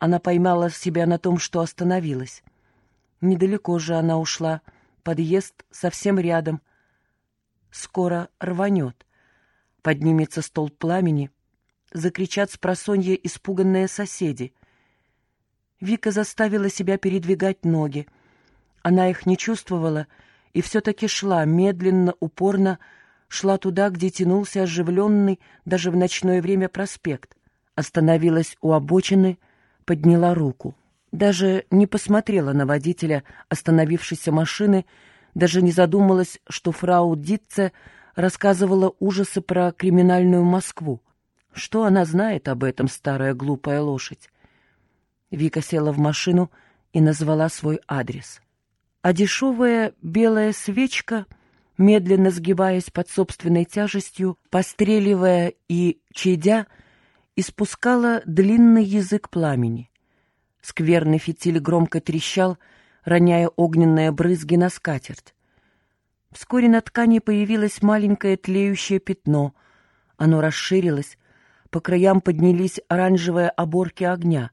Она поймала себя на том, что остановилась. Недалеко же она ушла, подъезд совсем рядом. Скоро рванет. Поднимется столб пламени. Закричат с просонья испуганные соседи. Вика заставила себя передвигать ноги. Она их не чувствовала и все-таки шла, медленно, упорно, шла туда, где тянулся оживленный даже в ночное время проспект. Остановилась у обочины, подняла руку. Даже не посмотрела на водителя остановившейся машины, даже не задумалась, что фрау Дитце рассказывала ужасы про криминальную Москву. Что она знает об этом, старая глупая лошадь? Вика села в машину и назвала свой адрес. А дешевая белая свечка, медленно сгибаясь под собственной тяжестью, постреливая и чадя, испускала длинный язык пламени. Скверный фитиль громко трещал, роняя огненные брызги на скатерть. Вскоре на ткани появилось маленькое тлеющее пятно. Оно расширилось, по краям поднялись оранжевые оборки огня.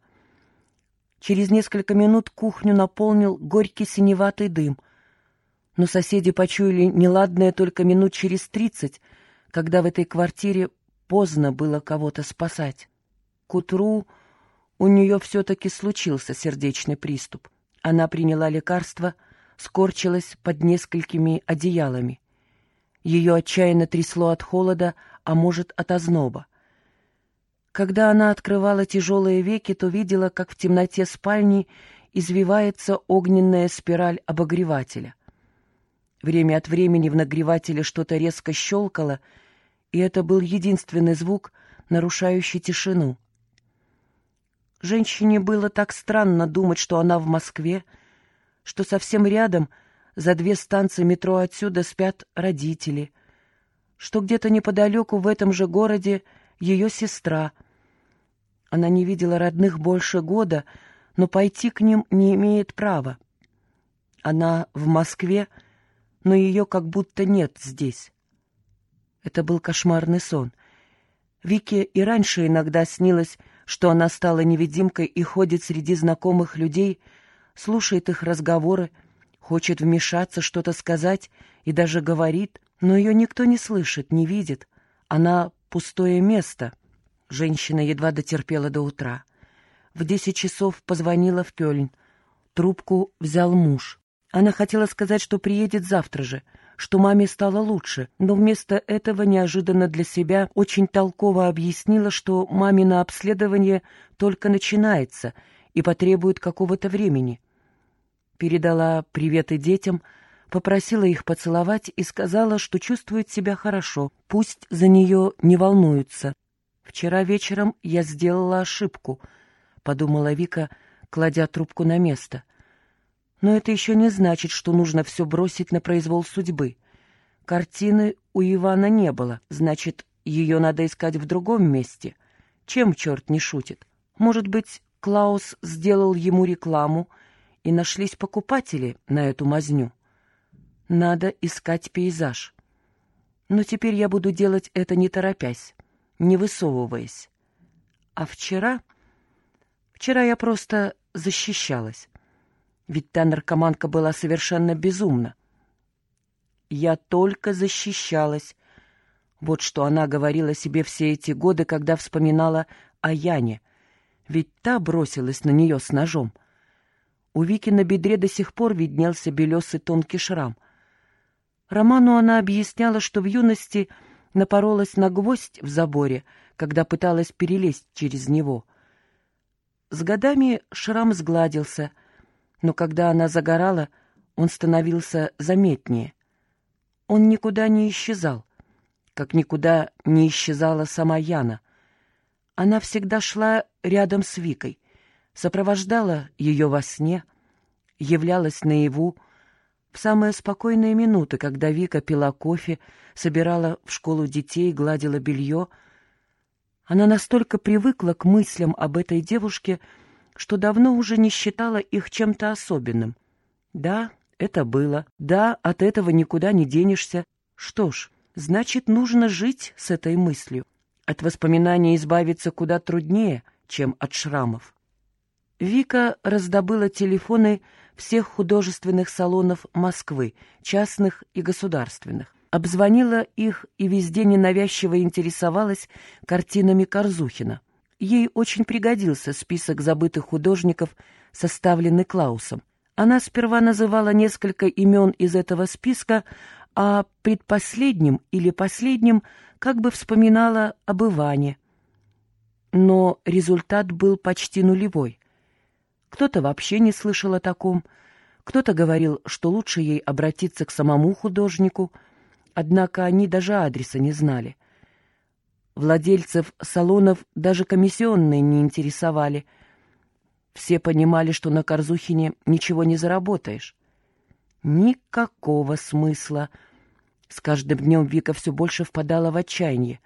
Через несколько минут кухню наполнил горький синеватый дым. Но соседи почуяли неладное только минут через тридцать, когда в этой квартире поздно было кого-то спасать. К утру у нее все-таки случился сердечный приступ. Она приняла лекарство, скорчилась под несколькими одеялами. Ее отчаянно трясло от холода, а может, от озноба. Когда она открывала тяжелые веки, то видела, как в темноте спальни извивается огненная спираль обогревателя. Время от времени в нагревателе что-то резко щелкало, и это был единственный звук, нарушающий тишину — Женщине было так странно думать, что она в Москве, что совсем рядом, за две станции метро отсюда, спят родители, что где-то неподалеку в этом же городе ее сестра. Она не видела родных больше года, но пойти к ним не имеет права. Она в Москве, но ее как будто нет здесь. Это был кошмарный сон. Вике и раньше иногда снилось, что она стала невидимкой и ходит среди знакомых людей, слушает их разговоры, хочет вмешаться, что-то сказать и даже говорит, но ее никто не слышит, не видит. Она пустое место. Женщина едва дотерпела до утра. В десять часов позвонила в Кёльн. Трубку взял муж. Она хотела сказать, что приедет завтра же — что маме стало лучше, но вместо этого неожиданно для себя очень толково объяснила, что мамино обследование только начинается и потребует какого-то времени. Передала приветы детям, попросила их поцеловать и сказала, что чувствует себя хорошо, пусть за нее не волнуются. «Вчера вечером я сделала ошибку», — подумала Вика, кладя трубку на место — но это еще не значит, что нужно все бросить на произвол судьбы. Картины у Ивана не было, значит, ее надо искать в другом месте. Чем черт не шутит? Может быть, Клаус сделал ему рекламу, и нашлись покупатели на эту мазню. Надо искать пейзаж. Но теперь я буду делать это не торопясь, не высовываясь. А вчера... Вчера я просто защищалась. Ведь та наркоманка была совершенно безумна. «Я только защищалась». Вот что она говорила себе все эти годы, когда вспоминала о Яне. Ведь та бросилась на нее с ножом. У Вики на бедре до сих пор виднелся белесый тонкий шрам. Роману она объясняла, что в юности напоролась на гвоздь в заборе, когда пыталась перелезть через него. С годами шрам сгладился — но когда она загорала, он становился заметнее. Он никуда не исчезал, как никуда не исчезала сама Яна. Она всегда шла рядом с Викой, сопровождала ее во сне, являлась наяву, в самые спокойные минуты, когда Вика пила кофе, собирала в школу детей, гладила белье. Она настолько привыкла к мыслям об этой девушке, что давно уже не считала их чем-то особенным. Да, это было. Да, от этого никуда не денешься. Что ж, значит, нужно жить с этой мыслью. От воспоминаний избавиться куда труднее, чем от шрамов. Вика раздобыла телефоны всех художественных салонов Москвы, частных и государственных. Обзвонила их и везде ненавязчиво интересовалась картинами Корзухина. Ей очень пригодился список забытых художников, составленный Клаусом. Она сперва называла несколько имен из этого списка, а предпоследним или последним как бы вспоминала об Иване. Но результат был почти нулевой. Кто-то вообще не слышал о таком, кто-то говорил, что лучше ей обратиться к самому художнику, однако они даже адреса не знали. Владельцев салонов даже комиссионные не интересовали. Все понимали, что на Корзухине ничего не заработаешь. Никакого смысла. С каждым днем Вика все больше впадала в отчаяние.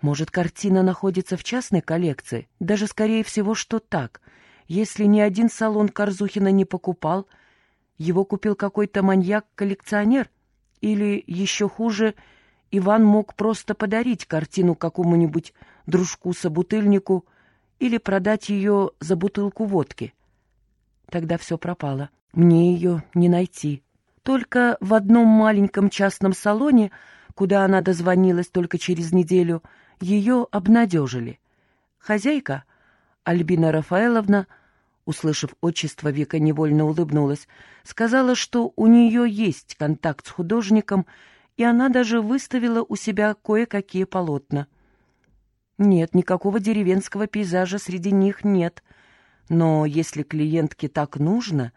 Может, картина находится в частной коллекции? Даже, скорее всего, что так — если ни один салон Корзухина не покупал, его купил какой-то маньяк-коллекционер, или, еще хуже, Иван мог просто подарить картину какому-нибудь дружку-собутыльнику или продать ее за бутылку водки. Тогда все пропало. Мне ее не найти. Только в одном маленьком частном салоне, куда она дозвонилась только через неделю, ее обнадежили. Хозяйка, Альбина Рафаэловна, услышав отчество, Вика невольно улыбнулась, сказала, что у нее есть контакт с художником, и она даже выставила у себя кое-какие полотна. Нет, никакого деревенского пейзажа среди них нет. Но если клиентке так нужно,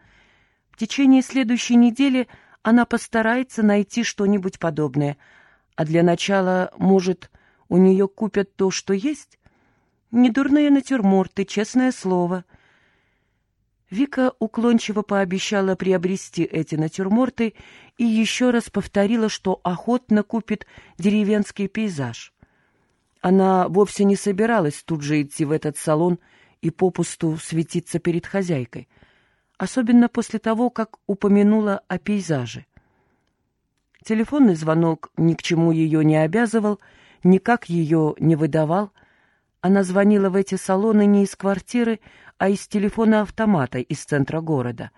в течение следующей недели она постарается найти что-нибудь подобное. А для начала, может, у нее купят то, что есть? Недурные натюрморты, честное слово — Вика уклончиво пообещала приобрести эти натюрморты и еще раз повторила, что охотно купит деревенский пейзаж. Она вовсе не собиралась тут же идти в этот салон и попусту светиться перед хозяйкой, особенно после того, как упомянула о пейзаже. Телефонный звонок ни к чему ее не обязывал, никак ее не выдавал. Она звонила в эти салоны не из квартиры, а из телефона автомата из центра города.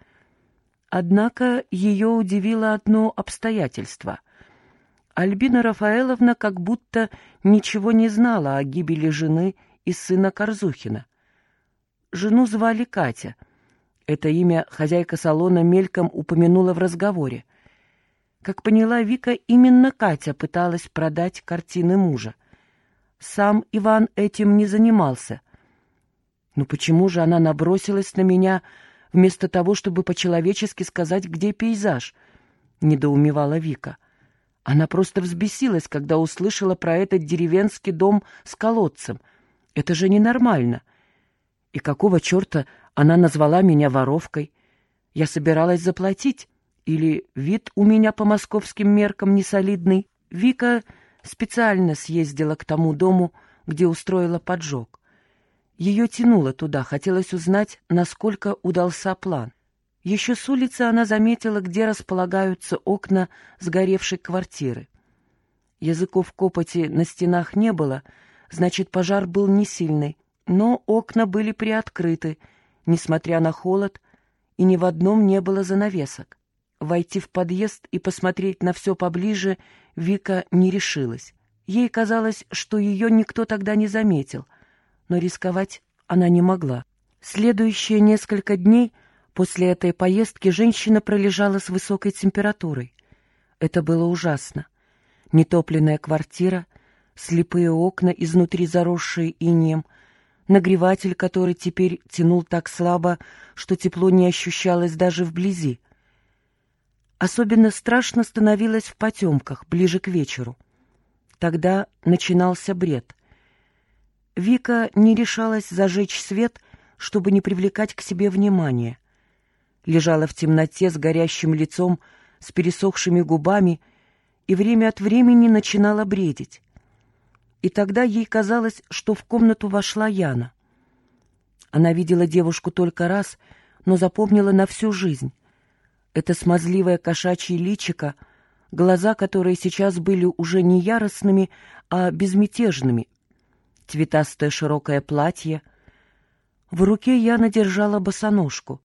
Однако ее удивило одно обстоятельство. Альбина Рафаэловна как будто ничего не знала о гибели жены и сына Корзухина. Жену звали Катя. Это имя хозяйка салона мельком упомянула в разговоре. Как поняла Вика, именно Катя пыталась продать картины мужа. Сам Иван этим не занимался — ну почему же она набросилась на меня, вместо того, чтобы по-человечески сказать, где пейзаж? Недоумевала Вика. Она просто взбесилась, когда услышала про этот деревенский дом с колодцем. Это же ненормально. И какого черта она назвала меня воровкой? Я собиралась заплатить. Или вид у меня по московским меркам несолидный? Вика специально съездила к тому дому, где устроила поджог. Ее тянуло туда, хотелось узнать, насколько удался план. Еще с улицы она заметила, где располагаются окна сгоревшей квартиры. Языков копоти на стенах не было, значит, пожар был не сильный, но окна были приоткрыты, несмотря на холод, и ни в одном не было занавесок. Войти в подъезд и посмотреть на все поближе Вика не решилась. Ей казалось, что ее никто тогда не заметил — но рисковать она не могла. Следующие несколько дней после этой поездки женщина пролежала с высокой температурой. Это было ужасно. Нетопленная квартира, слепые окна, изнутри заросшие инеем, нагреватель, который теперь тянул так слабо, что тепло не ощущалось даже вблизи. Особенно страшно становилось в потемках, ближе к вечеру. Тогда начинался бред — Вика не решалась зажечь свет, чтобы не привлекать к себе внимания. Лежала в темноте с горящим лицом, с пересохшими губами и время от времени начинала бредить. И тогда ей казалось, что в комнату вошла Яна. Она видела девушку только раз, но запомнила на всю жизнь. Это смазливое кошачье личико, глаза, которые сейчас были уже не яростными, а безмятежными, цветастое широкое платье. В руке Яна держала босоножку.